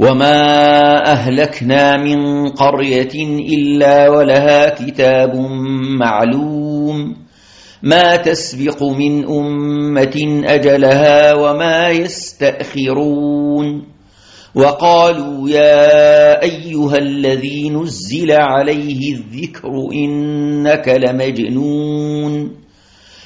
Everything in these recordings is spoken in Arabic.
وما أهلكنا من قرية إلا ولها كتاب معلوم ما تسبق من أمة أجلها وما يستأخرون وقالوا يا أيها الذي نزل عليه الذكر إنك لمجنون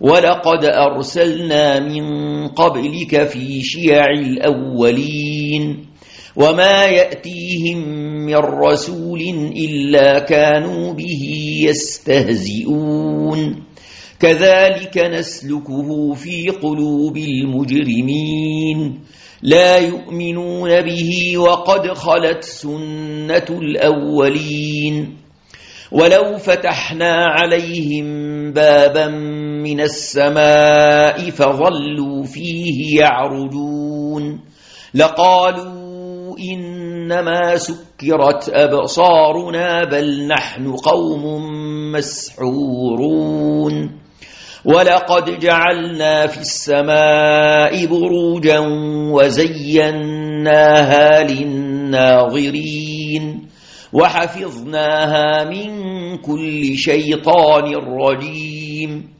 ولقد أرسلنا من قبلك في شيع الأولين وما يأتيهم من رسول إلا كانوا به يستهزئون كذلك نسلكه في قلوب المجرمين لا يؤمنون به وقد خلت سنة الأولين ولو فتحنا عليهم بابا من السماء فظلوا فيه يعرجون. لقالوا إنما سكرت أبصارنا بل نحن قوم مسحورون. ولقد جعلنا في السماء بروجا وزيناها للناظرين. وحفظناها من كل شيطان رجيم.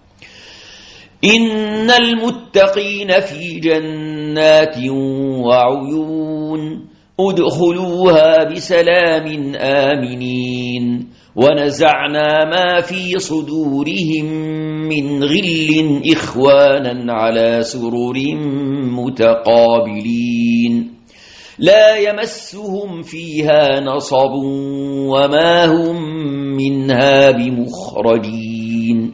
إن المتقين في جنات وعيون أدخلوها بسلام آمنين ونزعنا ما في صدورهم من غل إخوانا على سرر متقابلين لا يمسهم فيها نصب وما هم منها بمخرجين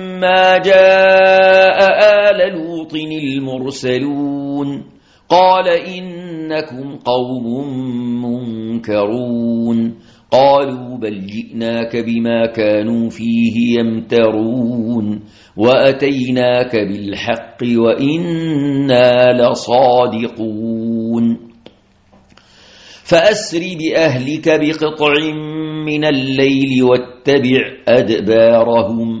جاء آل لوط المرسلون قال إنكم قوم منكرون قالوا بل جئناك بما كانوا فيه يمترون وأتيناك بالحق وإنا لصادقون فأسر بأهلك بقطع من الليل واتبع أدبارهم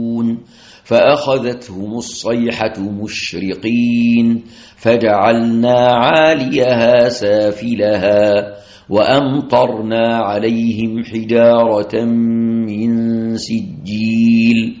فأخذتهم الصيحة مشرقين فجعلنا عاليها سافلها وأمطرنا عليهم حجارة من سجيل.